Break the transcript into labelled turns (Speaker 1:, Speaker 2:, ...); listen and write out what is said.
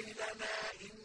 Speaker 1: وَيْلَنَا إن